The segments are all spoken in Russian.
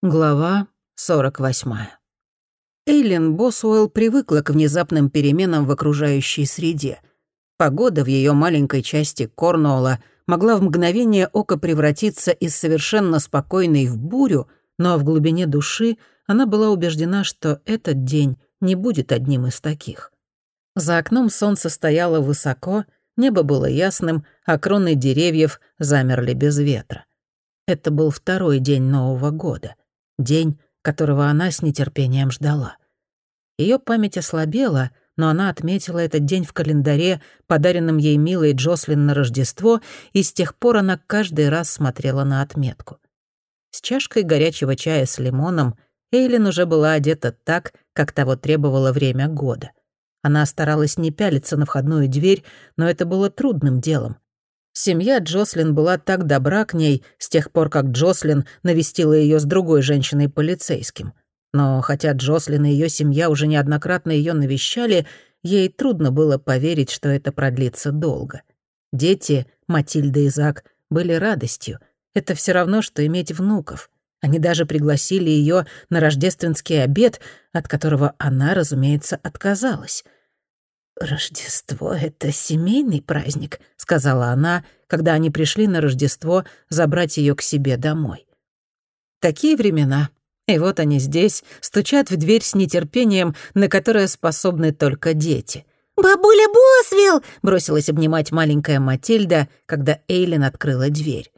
Глава 48. Эйлин Босуэлл привыкла к внезапным переменам в окружающей среде. Погода в ее маленькой части Корнуолла могла в мгновение ока превратиться из совершенно спокойной в бурю, но в глубине души она была убеждена, что этот день не будет одним из таких. За окном солнце стояло высоко, небо было ясным, а кроны деревьев замерли без ветра. Это был второй день Нового года — день, которого она с нетерпением ждала. Ее память ослабела, но она отметила этот день в календаре, подаренном ей милой Джослин на Рождество, и с тех пор она каждый раз смотрела на отметку. С чашкой горячего чая с лимоном Эйлин уже была одета так, как того требовало время года. Она старалась не пялиться на входную дверь, но это было трудным делом. Семья Джослин была так добра к ней с тех пор, как Джослин навестила ее с другой женщиной-полицейским. Но хотя Джослин и ее семья уже неоднократно ее навещали, ей трудно было поверить, что это продлится долго. Дети, Матильда и Зак, были радостью. Это все равно, что иметь внуков. Они даже пригласили ее на рождественский обед, от которого она, разумеется, отказалась. «Рождество — это семейный праздник», — сказала она, когда они пришли на Рождество забрать ее к себе домой. Такие времена. И вот они здесь, стучат в дверь с нетерпением, на которое способны только дети. «Бабуля Босвилл!» — бросилась обнимать маленькая Матильда, когда Эйлин открыла дверь.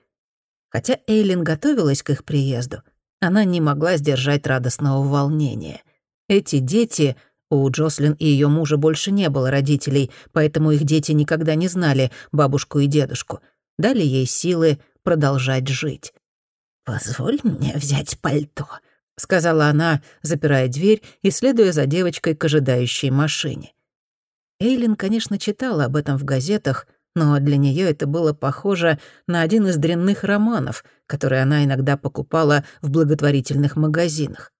Хотя Эйлин готовилась к их приезду, она не могла сдержать радостного волнения. Эти дети у Джослин и ее мужа больше не было родителей, поэтому их дети никогда не знали бабушку и дедушку. Дали ей силы продолжать жить. «Позволь мне взять пальто», — сказала она, запирая дверь и следуя за девочкой к ожидающей машине. Эйлин, конечно, читала об этом в газетах, но для нее это было похоже на один из дрянных романов, которые она иногда покупала в благотворительных магазинах.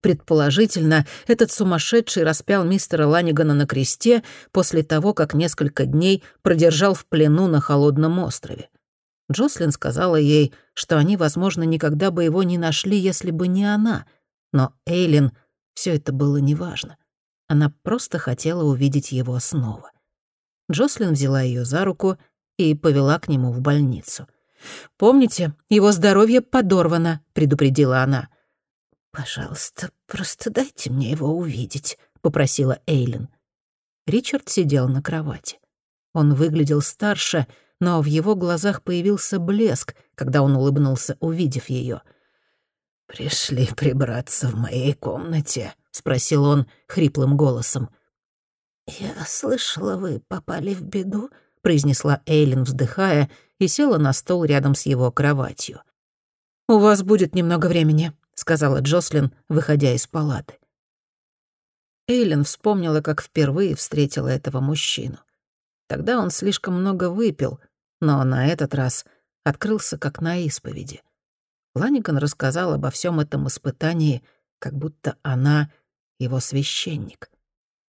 Предположительно, этот сумасшедший распял мистера Ланигана на кресте после того, как несколько дней продержал в плену на холодном острове. Джослин сказала ей, что они, возможно, никогда бы его не нашли, если бы не она. Но Эйлин все это было неважно. Она просто хотела увидеть его снова. Джослин взяла ее за руку и повела к нему в больницу. «Помните, его здоровье подорвано», — предупредила она. — «Пожалуйста, просто дайте мне его увидеть», — попросила Эйлин. Ричард сидел на кровати. Он выглядел старше, но в его глазах появился блеск, когда он улыбнулся, увидев ее. «Пришли прибраться в моей комнате?» — спросил он хриплым голосом. «Я слышала, вы попали в беду», — произнесла Эйлин, вздыхая, и села на стол рядом с его кроватью. «У вас будет немного времени», сказала Джослин, выходя из палаты. Эйлин вспомнила, как впервые встретила этого мужчину. Тогда он слишком много выпил, но на этот раз открылся как на исповеди. Ланиган рассказал обо всем этом испытании, как будто она его священник.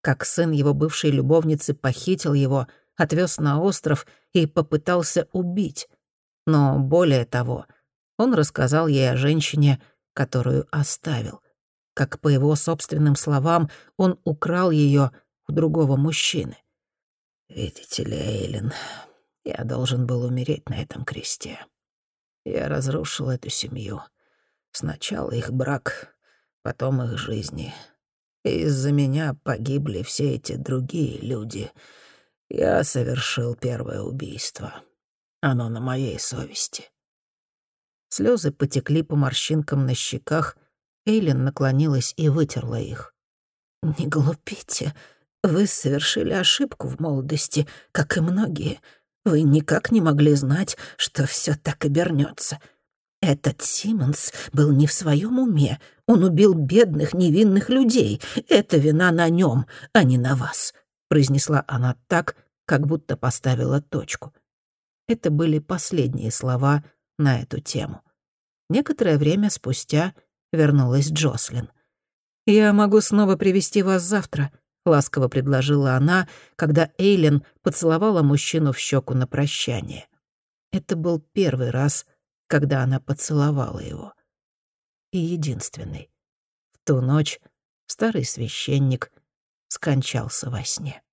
Как сын его бывшей любовницы похитил его, отвез на остров и попытался убить. Но более того, он рассказал ей о женщине, которую оставил. Как по его собственным словам, он украл ее у другого мужчины. «Видите ли, Эйлин, я должен был умереть на этом кресте. Я разрушил эту семью. Сначала их брак, потом их жизни. Из-за меня погибли все эти другие люди. Я совершил первое убийство. Оно на моей совести. Слезы потекли по морщинкам на щеках. Эйлин наклонилась и вытерла их. «Не глупите. Вы совершили ошибку в молодости, как и многие. Вы никак не могли знать, что все так обернется. Этот Симмонс был не в своем уме. Он убил бедных, невинных людей. Это вина на нем, а не на вас», — произнесла она так, как будто поставила точку. Это были последние слова на эту тему. Некоторое время спустя вернулась Джослин. «Я могу снова привести вас завтра», — ласково предложила она, когда Эйлин поцеловала мужчину в щеку на прощание. Это был первый раз, когда она поцеловала его. и единственной. В ту ночь старый священник скончался во сне.